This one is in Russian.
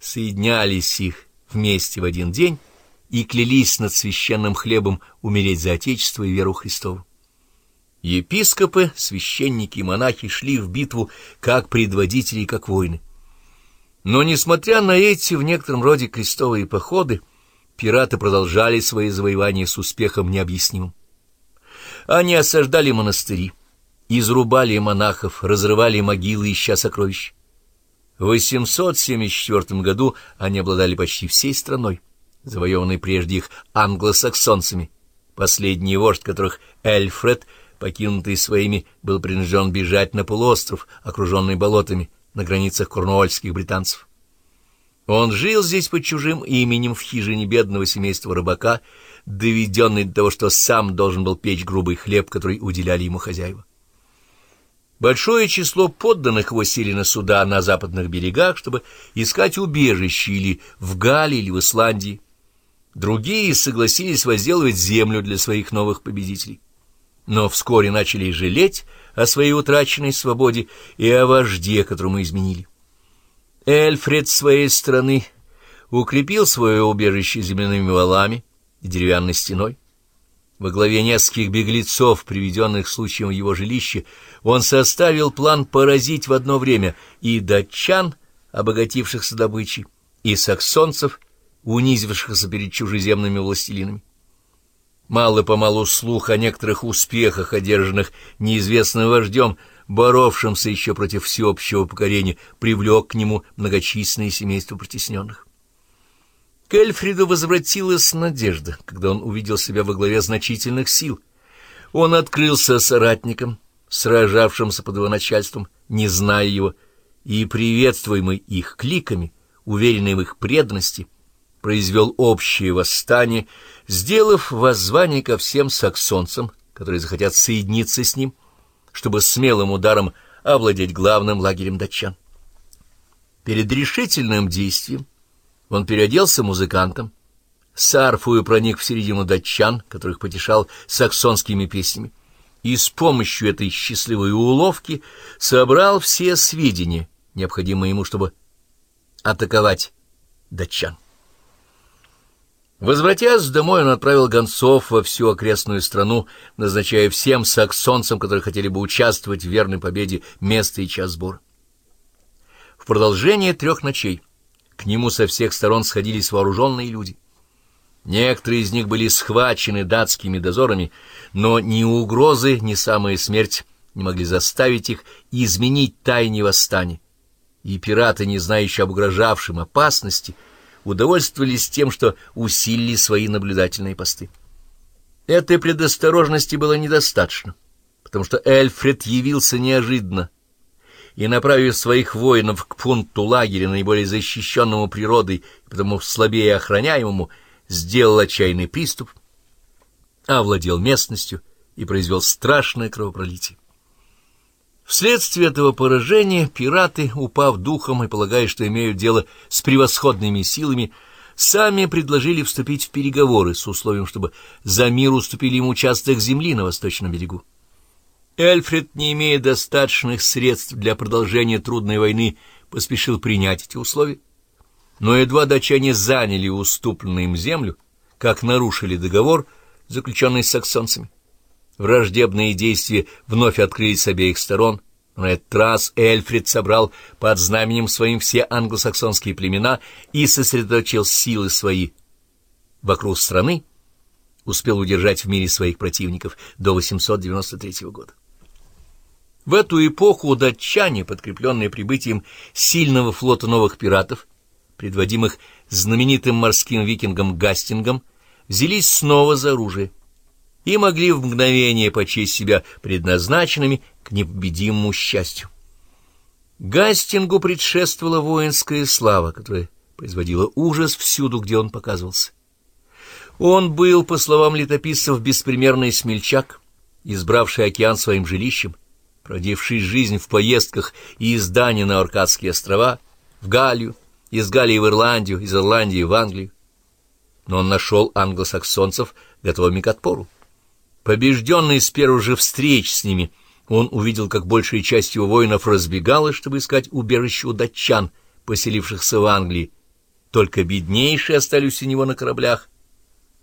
соединялись их вместе в один день и клялись над священным хлебом умереть за Отечество и веру Христову. Епископы, священники и монахи шли в битву как предводители как воины. Но, несмотря на эти в некотором роде крестовые походы, пираты продолжали свои завоевания с успехом необъяснимым. Они осаждали монастыри, изрубали монахов, разрывали могилы, ища сокровищ. В 874 году они обладали почти всей страной, завоеванной прежде их англосаксонцами, последний вождь которых Эльфред, покинутый своими, был принужден бежать на полуостров, окруженный болотами, на границах корнуольских британцев. Он жил здесь под чужим именем в хижине бедного семейства рыбака, доведенный до того, что сам должен был печь грубый хлеб, который уделяли ему хозяева. Большое число подданных его сели на суда на западных берегах, чтобы искать убежище или в Галлии, или в Исландии. Другие согласились возделывать землю для своих новых победителей. Но вскоре начали жалеть о своей утраченной свободе и о вожде, которому изменили. Эльфред своей стороны укрепил свое убежище земляными валами и деревянной стеной. Во главе нескольких беглецов, приведенных случаем в его жилище, он составил план поразить в одно время и датчан, обогатившихся добычей, и саксонцев, унизившихся перед чужеземными властелинами. Мало-помалу слух о некоторых успехах, одержанных неизвестным вождем, боровшимся еще против всеобщего покорения, привлек к нему многочисленные семейства притесненных. К Эльфриду возвратилась надежда, когда он увидел себя во главе значительных сил. Он открылся соратникам, сражавшимся под его начальством, не зная его, и, приветствуемый их кликами, уверенный в их преданности, произвел общее восстание, сделав воззвание ко всем саксонцам, которые захотят соединиться с ним, чтобы смелым ударом овладеть главным лагерем датчан. Перед решительным действием он переоделся музыкантом, с арфою проник в середину датчан, которых потешал саксонскими песнями, и с помощью этой счастливой уловки собрал все сведения, необходимые ему, чтобы атаковать датчан. Возвратясь домой, он отправил гонцов во всю окрестную страну, назначая всем саксонцам, которые хотели бы участвовать в верной победе, место и час сбора. В продолжение трех ночей к нему со всех сторон сходились вооруженные люди. Некоторые из них были схвачены датскими дозорами, но ни угрозы, ни самая смерть не могли заставить их изменить тайне восстания. И пираты, не знающие об угрожавшем опасности, удовольствовались тем, что усилили свои наблюдательные посты. Этой предосторожности было недостаточно, потому что Эльфред явился неожиданно и, направив своих воинов к пункту лагеря, наиболее защищенному природой, и потому слабее охраняемому, сделал отчаянный приступ, овладел местностью и произвел страшное кровопролитие. Вследствие этого поражения пираты, упав духом и полагая, что имеют дело с превосходными силами, сами предложили вступить в переговоры с условием, чтобы за мир уступили им участок земли на восточном берегу. Эльфред, не имея достаточных средств для продолжения трудной войны, поспешил принять эти условия. Но едва датчане заняли уступленную им землю, как нарушили договор, заключенный с саксонцами. Враждебные действия вновь открылись с обеих сторон. На этот раз Эльфред собрал под знаменем своим все англосаксонские племена и сосредоточил силы свои вокруг страны, успел удержать в мире своих противников до 893 года. В эту эпоху датчане, подкрепленные прибытием сильного флота новых пиратов, предводимых знаменитым морским викингом Гастингом, взялись снова за оружие и могли в мгновение почесть себя предназначенными к непобедимому счастью. Гастингу предшествовала воинская слава, которая производила ужас всюду, где он показывался. Он был, по словам летописцев, беспримерный смельчак, избравший океан своим жилищем, продевший жизнь в поездках и из Дании на Аркадские острова, в Галлию, из Галлии в Ирландию, из Ирландии в Англию. Но он нашел англосаксонцев, готовыми к отпору. Побежденный с первых же встреч с ними, он увидел, как большая часть его воинов разбегалась, чтобы искать убежище у датчан, поселившихся в Англии, только беднейшие остались у него на кораблях,